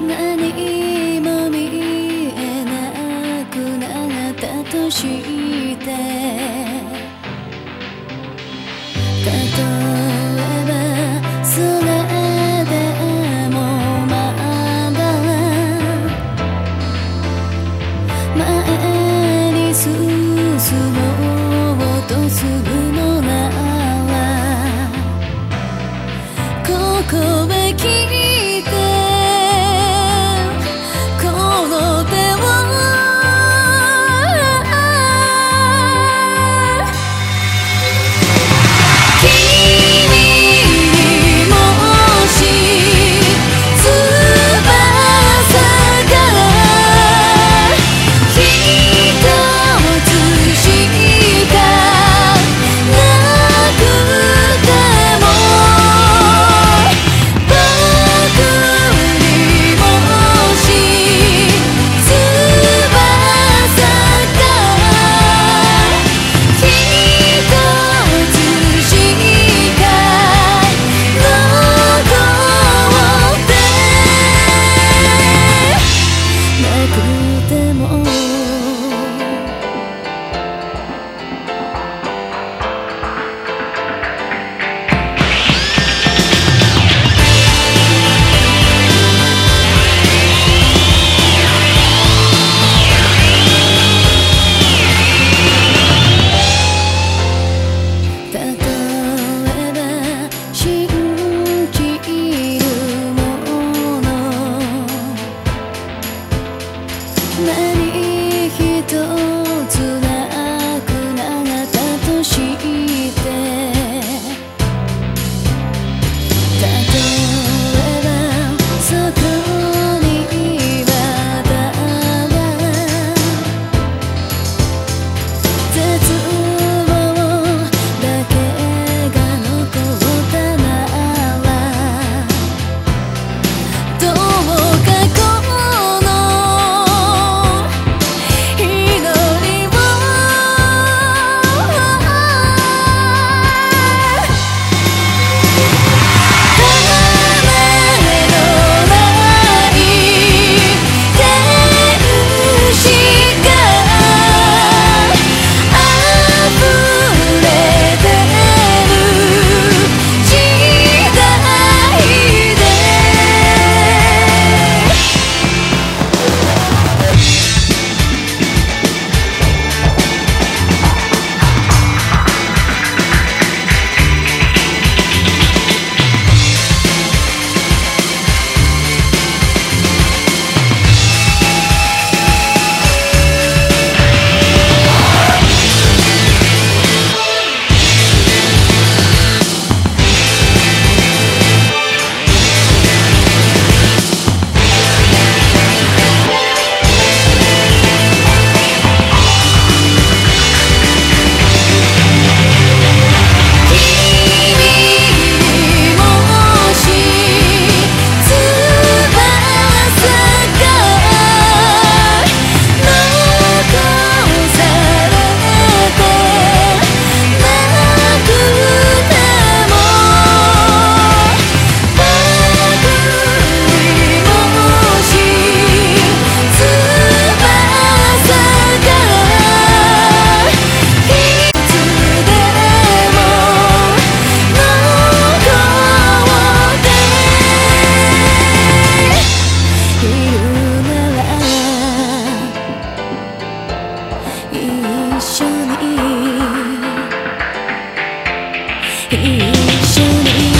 何も見えなくなったとして一緒に